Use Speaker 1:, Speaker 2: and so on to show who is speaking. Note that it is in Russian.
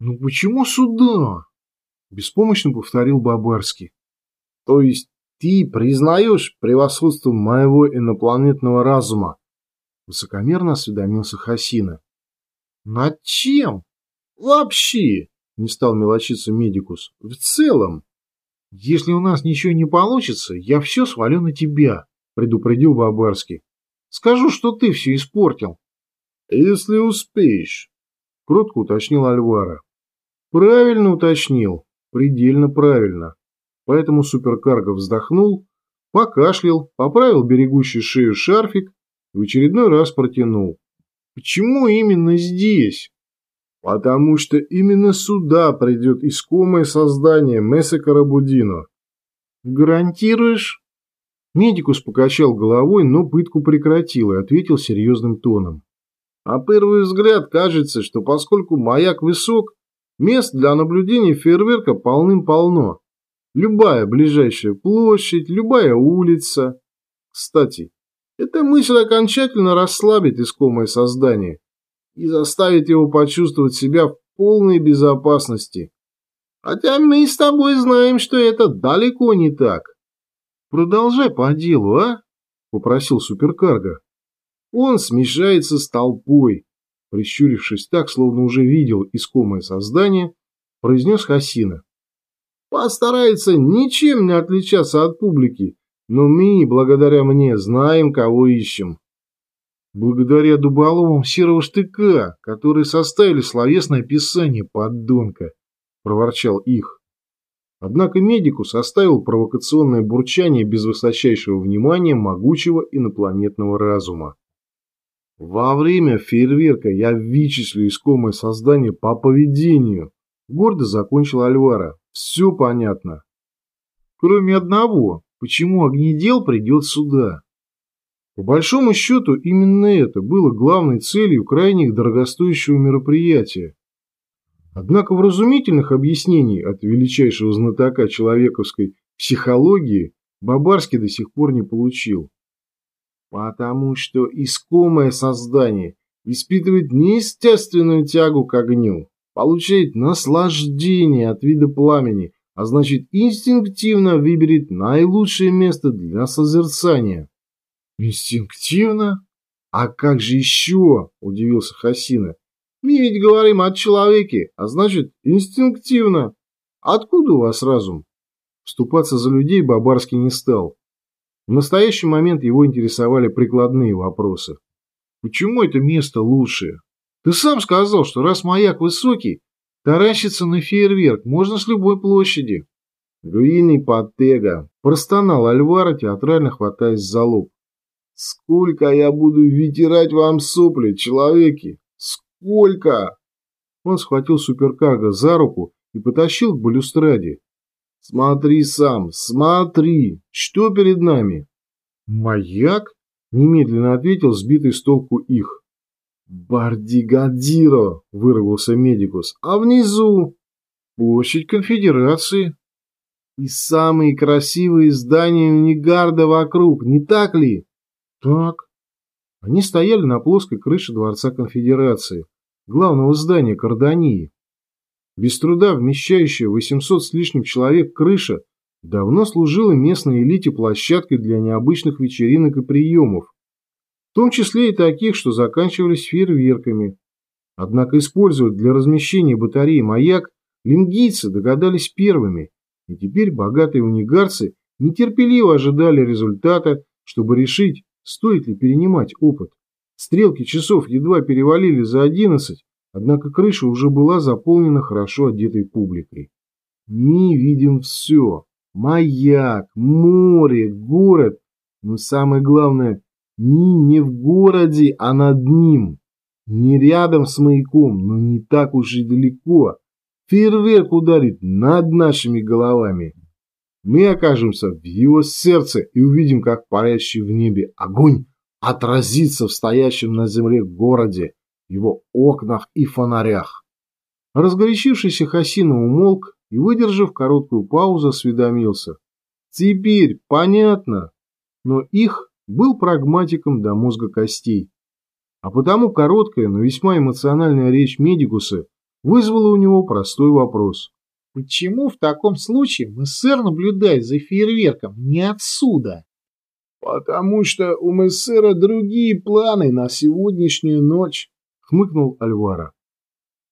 Speaker 1: Ну почему сюда? Беспомощно повторил Бабарский.
Speaker 2: То есть ты признаешь превосходство моего инопланетного разума? Высокомерно осведомился Хасина.
Speaker 1: Над чем? Вообще, не стал мелочиться Медикус. В целом. Если у нас ничего не получится, я все свалю на тебя, предупредил Бабарский. Скажу, что ты все испортил.
Speaker 2: Если успеешь, кротко уточнил Альвара.
Speaker 1: Правильно уточнил, предельно правильно. Поэтому суперкарго вздохнул, покашлял, поправил берегущий шею шарфик и в очередной раз протянул. Почему именно здесь?
Speaker 2: Потому что именно сюда придет искомое создание Месса Карабудино.
Speaker 1: Гарантируешь? Медикус покачал головой, но пытку прекратил и ответил серьезным тоном.
Speaker 2: На первый взгляд кажется, что поскольку маяк высок, мест для наблюдения фейерверка полным-полно. Любая ближайшая площадь, любая улица. Кстати, эта мысль окончательно расслабит искомое создание и заставит его почувствовать себя в полной безопасности. Хотя мы с тобой знаем, что это далеко не так.
Speaker 1: Продолжай по делу, а? Попросил суперкарго. Он смешается с толпой. Прищурившись так, словно уже видел искомое создание, произнес Хасина.
Speaker 2: Постарается ничем не отличаться от публики, но мы, благодаря мне, знаем, кого ищем.
Speaker 1: Благодаря дуболомам серого штыка, которые составили словесное описание поддонка, проворчал их. Однако медику составил провокационное бурчание без высочайшего внимания могучего инопланетного разума.
Speaker 2: Во время фейерверка я вычислю искомое создание по поведению. Гордо закончил Альвара. Все понятно.
Speaker 1: Кроме одного, почему огнедел придет сюда? По большому счету, именно это было главной целью крайне дорогостоящего мероприятия. Однако вразумительных объяснений от величайшего знатока человековской психологии Бабарский до сих пор не получил.
Speaker 2: Потому что искомое создание испытывает неестественную тягу к огню, получает наслаждение от вида пламени, а значит инстинктивно выберет наилучшее место для созерцания.
Speaker 1: Инстинктивно?
Speaker 2: А как же еще? Удивился Хасина. Мы ведь говорим о человеке, а значит инстинктивно. Откуда у вас разум?
Speaker 1: Вступаться за людей Бабарский не стал. В настоящий момент его интересовали прикладные вопросы. Почему это место лучшее? Ты сам сказал, что раз маяк высокий, таращиться на фейерверк можно с любой площади.
Speaker 2: Руиный Паттега, простонал Альвара, театрально хватаясь за лоб. Сколько я буду вытирать вам сопли, человеки? Сколько?
Speaker 1: Он схватил суперкарго за руку и потащил к балюстраде.
Speaker 2: Смотри сам, смотри, что перед нами?
Speaker 1: Маяк? Немедленно ответил сбитый с толку их.
Speaker 2: Бардигадиро, вырвался медикус. А внизу?
Speaker 1: Площадь конфедерации.
Speaker 2: И самые красивые здания Унигарда вокруг, не так ли?
Speaker 1: Так. Они стояли на плоской крыше Дворца Конфедерации, главного здания Кардании. Без труда вмещающая 800 с лишним человек крыша давно служила местной элите площадкой для необычных вечеринок и приемов, в том числе и таких, что заканчивались фейерверками. Однако использовать для размещения батареи маяк лингийцы догадались первыми, и теперь богатые унигарцы нетерпеливо ожидали результата, чтобы решить, Стоит ли перенимать опыт? Стрелки часов едва перевалили за одиннадцать, однако крыша уже была заполнена хорошо одетой публикой. Мы видим все. Маяк, море, город. Но самое главное, мы не в городе, а над ним. Не рядом с маяком, но не так уж и далеко. Фейерверк ударит над нашими головами. Мы окажемся в его сердце и увидим, как парящий в небе огонь отразится в стоящем на земле городе, его окнах и фонарях. Разгорячившийся Хасина умолк и, выдержав короткую паузу, осведомился. Теперь понятно, но их был прагматиком до мозга костей. А потому короткая, но весьма эмоциональная речь Медикуса вызвало у него простой вопрос.
Speaker 2: Почему в таком случае МСР наблюдает за фейерверком не отсюда?
Speaker 1: Потому что у МСРа другие планы на сегодняшнюю ночь, хмыкнул Альвара.